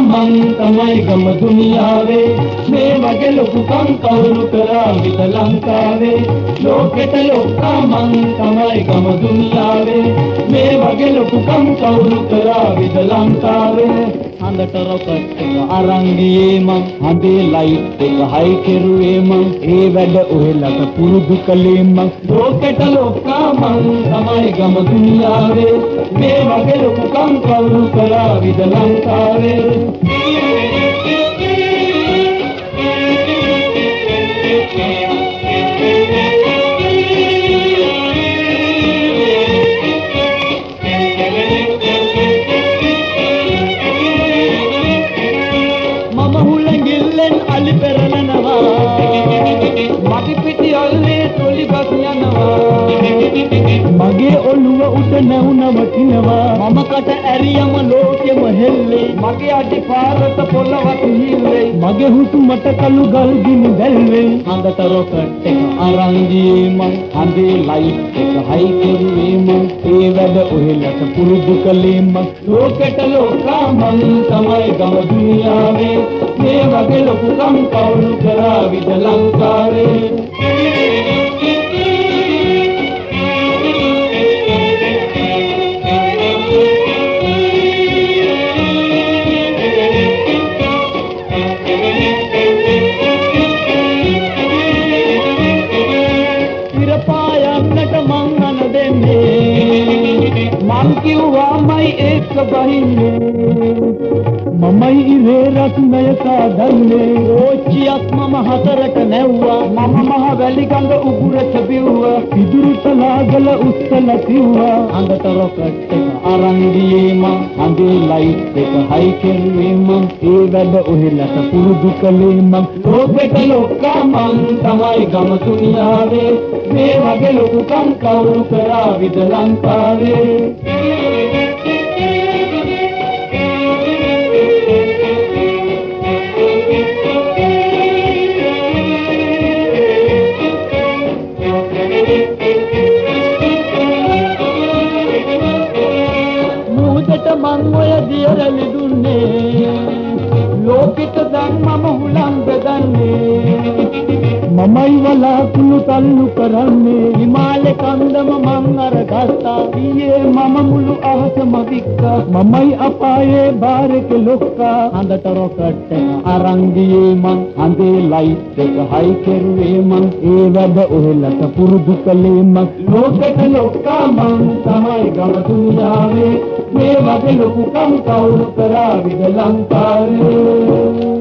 මං තමයි ගම දුනියාවේ. මේ වගේ ලොකුකම් කවුරු කරාවිද ලංකාවේ. ලෝකෙට ලොක්කා මං තමයි ගම දුනියාවේ. මේ වගේ ලොකුකම් කවුරු කරාවිද ලංකාවේ. හඳට රොකට් එක අරන් ගියේ මං හඳේ ලයිට් එක හයි කෙරුවේ මං. ඒ වැඩ ඔහෙලට පුරුදු කළේ මං. ලෝකෙට ලොක්කා මං තමයි ගම දුනියාවේ. මේ වගේ ලොකුකම් කවුරු කරාවිද ලංකාවේ මම හුලඟිල්ලෙන් අලි පෙරලනවා මගේ පිටි අල්ලේ තොලි බස් යනවා මගේ ඔළුව උඩ නැවුන වටිනවා මම කට ඇරියම ලෝකෙම හෙල්ලේ. මගේ අඩි පාරට පොළවත් හිල්ලේ. මගේ හුස්මට කළු ගල් ගිනි දැල්වේ හඳට රොකට් එක අරන් ගියේ මං හඳේ ලයිට් එක හයි කෙරුවේ මං ඒ වැඩ ඔහෙලට පුරුදු කළේ මං ලෝකෙට ලෝකා මං තමයි ගම දුනියාවේ. මේ වගේ ලොකුකම් කවුරු කරාවිද ලංකාවේ. මං කිව්වාමයි ඒක බහින්නේ. මමයි ඉරේ රත්නය සාදන්නේ ඕච්චියක් මම හතරට නැව්වා. මම මහ වැලි ගඟ උගුරට බිව්වා. පිදුරු තලාගල උස්සල කිව්වා. අඟට රොකට් එක අරන් ගියේ මං අඳේ ලයිට් එක හයි කෙරුවේ මං. ඒ වැඩ ඔහෙලට පුරුදු කළේ මං. ලෝකෙට ලොක්කා මං තමයි ගම දුනියාවේ මේ වගේ ලොකුකම් කවුරු කරාවිද ලංකාවේ මං ඔය දියරලි දුන්නේ ලෝකෙට දැන් මම හුලං බෙදන්නේ මමයි වලාකුළු තල්ලු කරන්නේ. හිමාලේ කන්දම මං අරගත්තා ඊයේ මම මුළු අහසම වික්කා. මමයි අපායේ බාරක ලොක්කා. හඳට රොකට් එක. අරන් ගියේ මං හඳේ ලයිට් එක හයි කෙරුවේ මං. ඒ වැඩ ඔහෙලට පුරුදු කළේ මං. ලෝකෙට ලොක්කා මං තමයි ගම දුනියාවේ මේ වගේ ලොකුකම් කවුරු කරාවිද ලංකාවේ